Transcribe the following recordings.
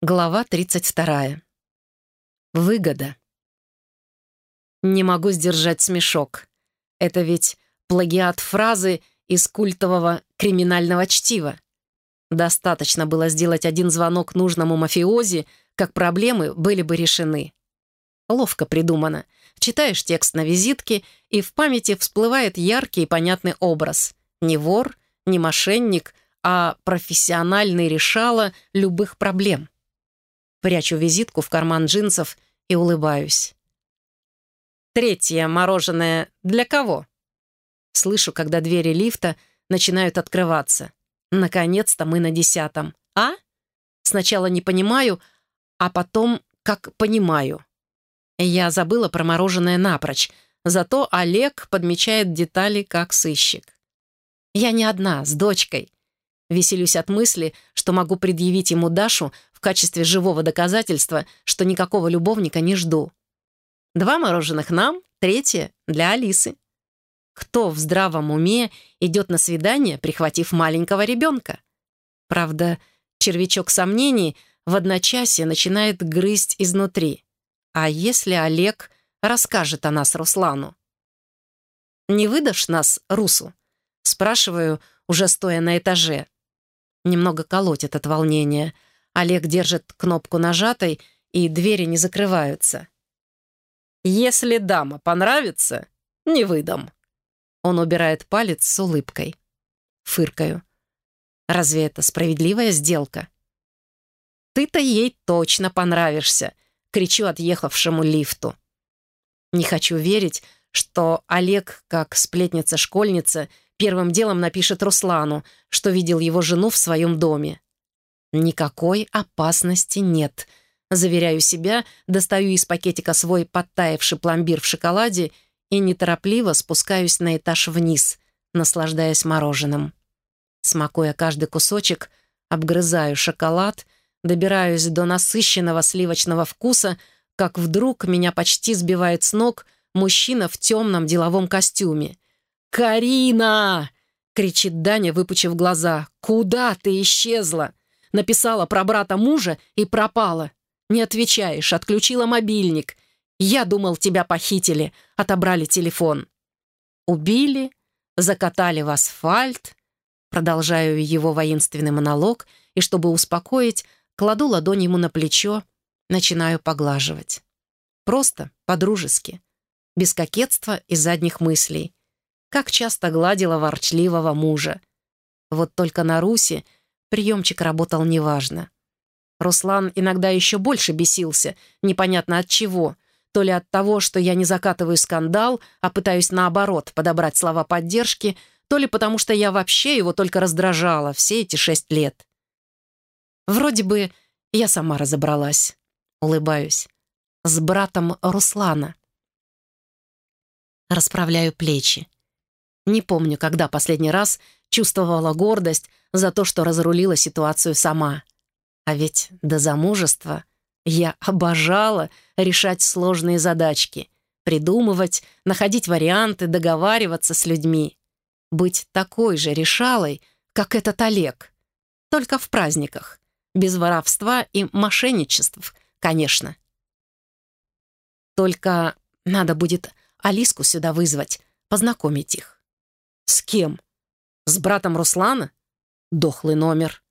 Глава 32. Выгода. Не могу сдержать смешок. Это ведь плагиат фразы из культового криминального чтива. Достаточно было сделать один звонок нужному мафиози, как проблемы были бы решены. Ловко придумано. Читаешь текст на визитке, и в памяти всплывает яркий и понятный образ. Не вор, не мошенник, а профессиональный решала любых проблем. Прячу визитку в карман джинсов и улыбаюсь. Третье мороженое для кого? Слышу, когда двери лифта начинают открываться. Наконец-то мы на десятом. А? Сначала не понимаю, а потом как понимаю. Я забыла про мороженое напрочь, зато Олег подмечает детали как сыщик. Я не одна, с дочкой. Веселюсь от мысли, что могу предъявить ему Дашу в качестве живого доказательства, что никакого любовника не жду. Два мороженых нам, третье для Алисы. Кто в здравом уме идет на свидание, прихватив маленького ребенка? Правда, червячок сомнений в одночасье начинает грызть изнутри. А если Олег расскажет о нас Руслану? «Не выдашь нас Русу?» Спрашиваю, уже стоя на этаже. Немного колотит от волнения. Олег держит кнопку нажатой, и двери не закрываются. «Если дама понравится, не выдам». Он убирает палец с улыбкой. Фыркаю. «Разве это справедливая сделка?» «Ты-то ей точно понравишься», — кричу отъехавшему лифту. Не хочу верить, что Олег, как сплетница-школьница, Первым делом напишет Руслану, что видел его жену в своем доме. Никакой опасности нет. Заверяю себя, достаю из пакетика свой подтаявший пломбир в шоколаде и неторопливо спускаюсь на этаж вниз, наслаждаясь мороженым. Смакуя каждый кусочек, обгрызаю шоколад, добираюсь до насыщенного сливочного вкуса, как вдруг меня почти сбивает с ног мужчина в темном деловом костюме — «Карина!» — кричит Даня, выпучив глаза. «Куда ты исчезла?» Написала про брата мужа и пропала. Не отвечаешь, отключила мобильник. Я думал, тебя похитили, отобрали телефон. Убили, закатали в асфальт. Продолжаю его воинственный монолог, и чтобы успокоить, кладу ладонь ему на плечо, начинаю поглаживать. Просто, по-дружески, без кокетства и задних мыслей как часто гладила ворчливого мужа. Вот только на Руси приемчик работал неважно. Руслан иногда еще больше бесился, непонятно от чего. То ли от того, что я не закатываю скандал, а пытаюсь наоборот подобрать слова поддержки, то ли потому, что я вообще его только раздражала все эти шесть лет. Вроде бы я сама разобралась. Улыбаюсь. С братом Руслана. Расправляю плечи. Не помню, когда последний раз чувствовала гордость за то, что разрулила ситуацию сама. А ведь до замужества я обожала решать сложные задачки, придумывать, находить варианты, договариваться с людьми. Быть такой же решалой, как этот Олег. Только в праздниках. Без воровства и мошенничеств, конечно. Только надо будет Алиску сюда вызвать, познакомить их. «С кем? С братом Руслана?» Дохлый номер.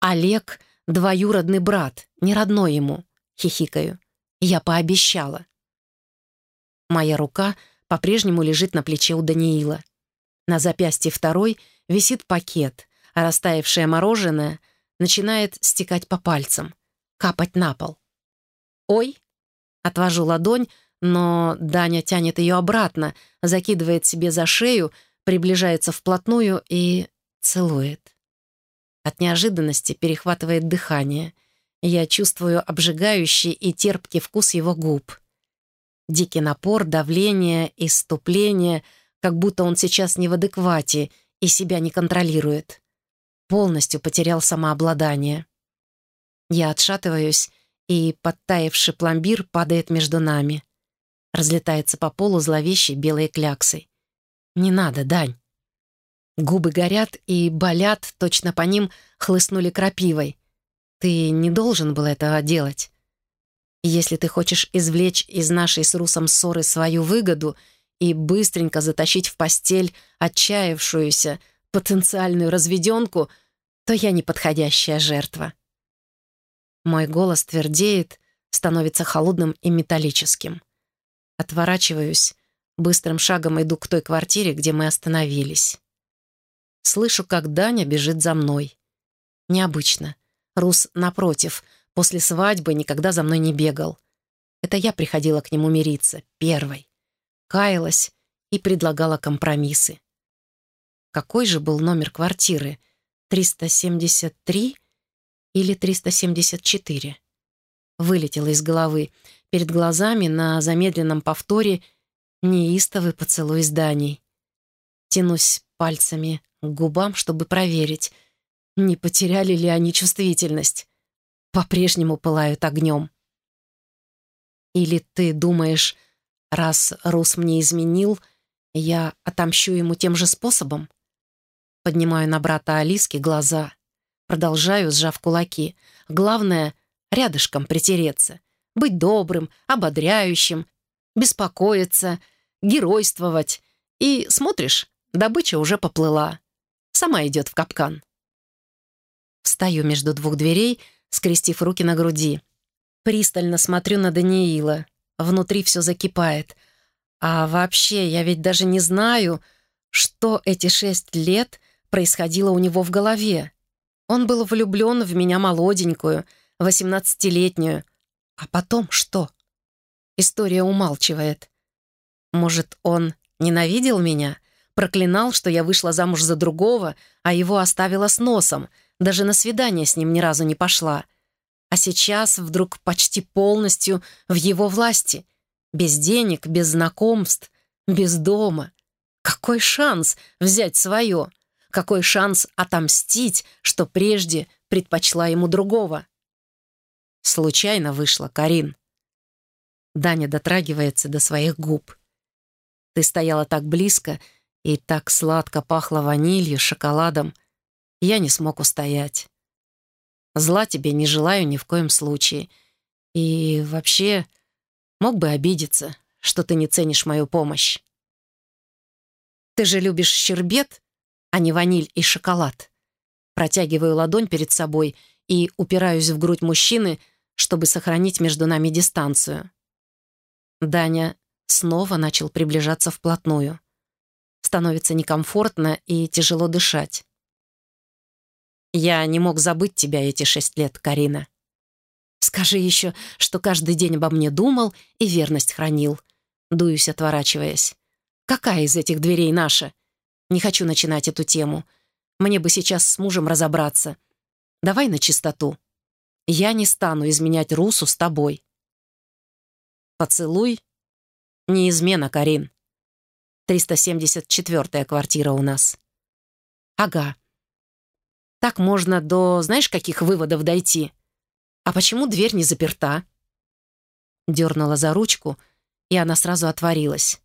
«Олег — двоюродный брат, не родной ему», — хихикаю. «Я пообещала». Моя рука по-прежнему лежит на плече у Даниила. На запястье второй висит пакет, а растаявшее мороженое начинает стекать по пальцам, капать на пол. «Ой!» — отвожу ладонь, но Даня тянет ее обратно, закидывает себе за шею, приближается вплотную и целует. От неожиданности перехватывает дыхание. Я чувствую обжигающий и терпкий вкус его губ. Дикий напор, давление, иступление, как будто он сейчас не в адеквате и себя не контролирует. Полностью потерял самообладание. Я отшатываюсь, и подтаявший пломбир падает между нами. Разлетается по полу зловещей белой кляксой. «Не надо, Дань». Губы горят и болят, точно по ним хлыстнули крапивой. Ты не должен был этого делать. Если ты хочешь извлечь из нашей с Русом ссоры свою выгоду и быстренько затащить в постель отчаявшуюся потенциальную разведенку, то я неподходящая жертва. Мой голос твердеет, становится холодным и металлическим. Отворачиваюсь, быстрым шагом иду к той квартире, где мы остановились. Слышу, как Даня бежит за мной. Необычно. Рус, напротив, после свадьбы никогда за мной не бегал. Это я приходила к нему мириться, первой. Каялась и предлагала компромиссы. Какой же был номер квартиры? 373 или 374? Вылетело из головы. Перед глазами на замедленном повторе неистовый поцелуй зданий. Тянусь пальцами к губам, чтобы проверить, не потеряли ли они чувствительность. По-прежнему пылают огнем. Или ты думаешь, раз Рус мне изменил, я отомщу ему тем же способом? Поднимаю на брата Алиски глаза. Продолжаю, сжав кулаки. Главное — рядышком притереться. Быть добрым, ободряющим, беспокоиться, геройствовать. И, смотришь, добыча уже поплыла. Сама идет в капкан. Встаю между двух дверей, скрестив руки на груди. Пристально смотрю на Даниила. Внутри все закипает. А вообще, я ведь даже не знаю, что эти шесть лет происходило у него в голове. Он был влюблен в меня молоденькую, восемнадцатилетнюю. А потом что? История умалчивает. Может, он ненавидел меня? Проклинал, что я вышла замуж за другого, а его оставила с носом, даже на свидание с ним ни разу не пошла. А сейчас вдруг почти полностью в его власти. Без денег, без знакомств, без дома. Какой шанс взять свое? Какой шанс отомстить, что прежде предпочла ему другого? Случайно вышла, Карин. Даня дотрагивается до своих губ. Ты стояла так близко, и так сладко пахло ванилью, шоколадом. Я не смог устоять. Зла тебе не желаю ни в коем случае. И вообще мог бы обидеться, что ты не ценишь мою помощь. Ты же любишь щербет, а не ваниль и шоколад. Протягиваю ладонь перед собой и упираюсь в грудь мужчины, чтобы сохранить между нами дистанцию. Даня снова начал приближаться вплотную. Становится некомфортно и тяжело дышать. Я не мог забыть тебя эти шесть лет, Карина. Скажи еще, что каждый день обо мне думал и верность хранил. Дуюсь, отворачиваясь. Какая из этих дверей наша? Не хочу начинать эту тему. Мне бы сейчас с мужем разобраться. Давай на чистоту. Я не стану изменять Русу с тобой. Поцелуй — не измена, Карин. 374-я квартира у нас. Ага. Так можно до, знаешь, каких выводов дойти? А почему дверь не заперта? Дернула за ручку, и она сразу отворилась.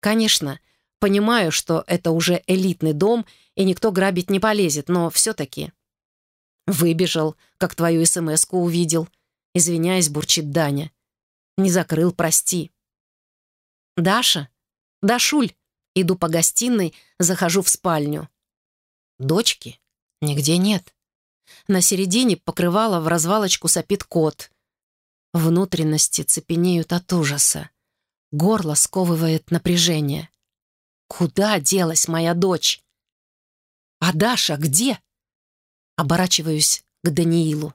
Конечно, понимаю, что это уже элитный дом, и никто грабить не полезет, но все-таки... Выбежал, как твою смс увидел. Извиняясь, бурчит Даня. Не закрыл, прости. Даша? Дашуль. Иду по гостиной, захожу в спальню. Дочки? Нигде нет. На середине покрывала в развалочку сопит кот. Внутренности цепенеют от ужаса. Горло сковывает напряжение. Куда делась моя дочь? А Даша где? Оборачиваюсь к Даниилу.